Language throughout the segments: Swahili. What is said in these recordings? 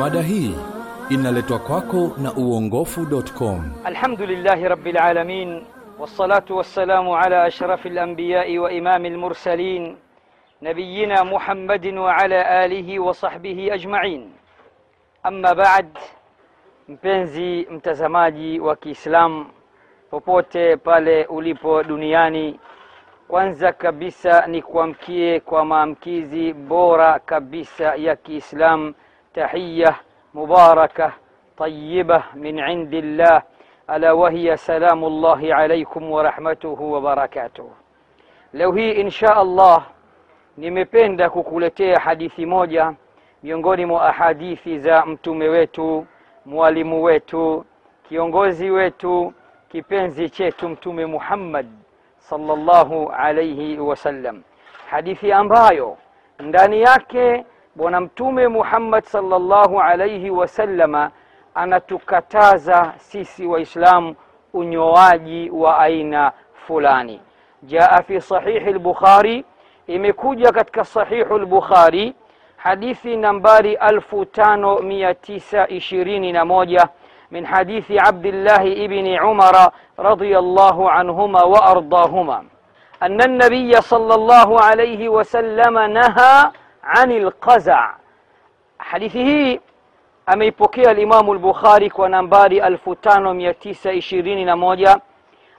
mada hii inaletwa kwako na uongofu.com. Alhamdulillahi rabbil alamin wassalatu wassalamu ala ashrafil anbiyai wa imamil mursalin nabiyina Muhammadin wa ala alihi wa sahbihi ajma'in. Amma ba'd, mpenzi mtazamaji wa Kiislamu popote pale ulipo duniani, kwanza kabisa ni kuamkie kwa maamkizi bora kabisa ya Kiislamu tahiya mubaraka طيبة من عند الله ألا وهي سلام الله عليكم ورحمته وبركاته leo hii insha allah nimependa kukuletea hadithi moja miongoni mwa ahadithi za mtume wetu mwalimu wetu kiongozi wetu kipenzi chetu mtume muhammad sallallahu alaihi wasallam hadithi ambayo ndani yake bwana mtume muhammad sallallahu alaihi wasallama anatukataza sisi waislamu unyoaji wa aina fulani jaa fi sahihi lbukhari imekuja katika sahihu lbukhari hadithi nambari 5921 من حديث عبد الله بن عمر رضي الله عنهما وارضاهما ان النبي صلى الله عليه وسلم ani alqaza hadithi hii ameipokea limamu lbukhari kwa nambari 5921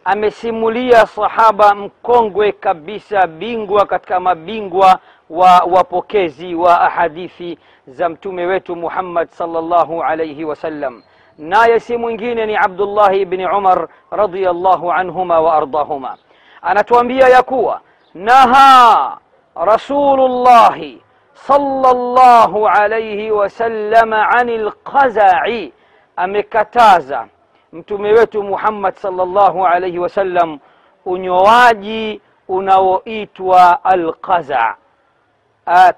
amesimulia sahaba mkongwe kabisa bingwa katika mabingwa wa wapokezi wa ahadithi za mtume wetu Muhammad sallallahu alayhi wasallam naye si mwingine ni Abdullahi bni Umar radiyallahu anhuma wa ardahuma. Anatuambia ya kuwa naha rasulullahi صلى الله عليه وسلم عن القزع amekataza mtume wetu muhammad salllahu alaihi wasallam unyoaji unaoitwa alqaza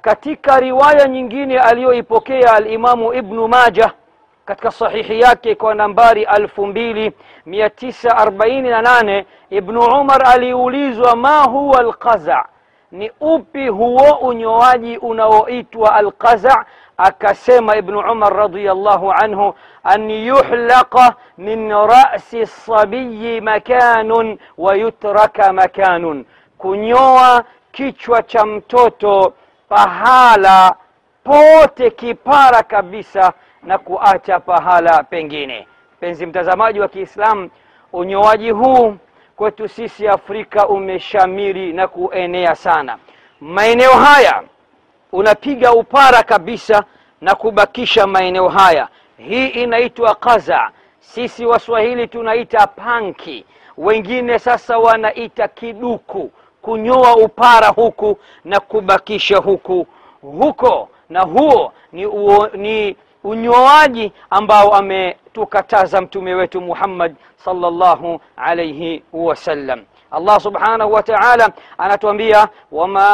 katika riwaya nyingine aliyoipokea alimamu ibnu majah katika sahihi yake kwa nambari 2948 ibnu umar aliulizwa ma huwa alqaza ni upi huo unyoaji unaoitwa alqaza? Akasema ibnu umar radiallahu anhu an yuhlaqa min rasi sabiyi makanun wa yutraka makanun. Kunyoa kichwa cha mtoto pahala pote kipara kabisa na kuacha pahala pengine. Mpenzi mtazamaji wa kiislamu unyoaji huu kwetu sisi afrika umeshamiri na kuenea sana. Maeneo haya unapiga upara kabisa na kubakisha maeneo haya. Hii inaitwa kaza. Sisi waswahili tunaita panki. Wengine sasa wanaita kiduku. Kunyoa upara huku na kubakisha huku. Huko na huo ni, uo, ni unyoaji ambao ametukataza mtume wetu muhammad salllahu alaihi wasallam allah subhanahu wa taala anatuambia wama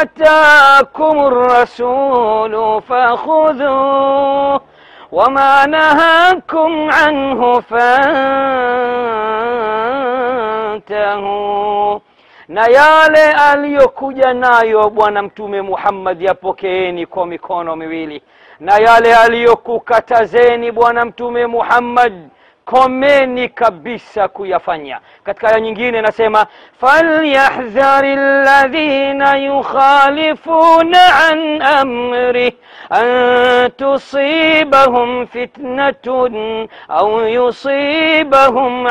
atakum rasulu fakhudhuh wama nahakum anhu fantahu na yale aliyokuja nayo bwana mtume muhammad yapokeeni kwa mikono miwili. Na yale aliyokukatazeni bwana mtume muhammad komeni kabisa kuyafanya katika aya nyingine nasema falyahdhari ladhina yukhalifuna an amrih an tusibahum fitnatun au yusibahum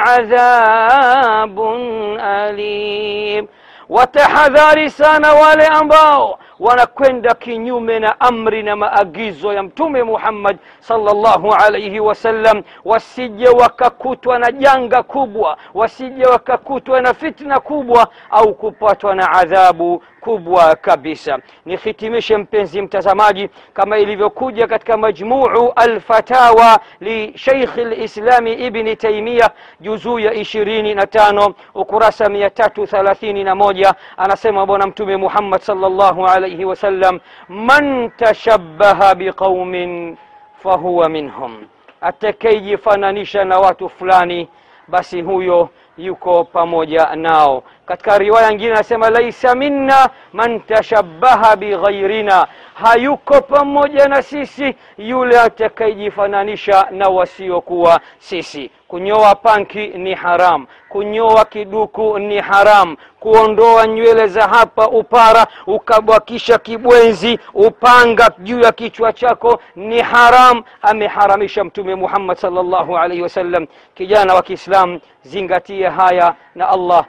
adhabun alim watahadhari sana wale ambao wanakwenda kinyume na amri na maagizo ya mtume muhammad salllahu alaihi wasallam wasije wakakutwa na janga kubwa wasije wakakutwa na fitna kubwa au kupatwa na adhabu kubwa kabisa. Nihitimishe mpenzi mtazamaji kama ilivyokuja katika majmuu alfatawa lisheikhi lislami ibni taimia juzuu ya ishirini na tano ukurasa mia tatu thalathini na moja anasema bwana mtume muhammad salllahu alaihi wasallam man tashabbaha biqaumin fahuwa minhum. Atakayejifananisha na watu fulani basi huyo yuko pamoja nao katika riwaya nyingine anasema laisa minna man tashabbaha bighairina hayuko pamoja na sisi yule atakayejifananisha na wasiokuwa sisi. Kunyoa panki ni haram kunyoa kiduku ni haram kuondoa nywele za hapa upara ukabwakisha kibwenzi upanga juu ya kichwa chako ni haram ameharamisha mtume muhammad salllahu alaihi wasallam. Kijana wa kiislam zingatie haya na allah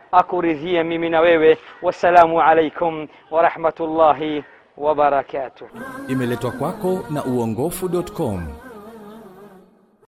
akuridhie mimi na wewe. Wassalamu alaikum warahmatullahi wabarakatuh imeletwa kwako na uongofu.com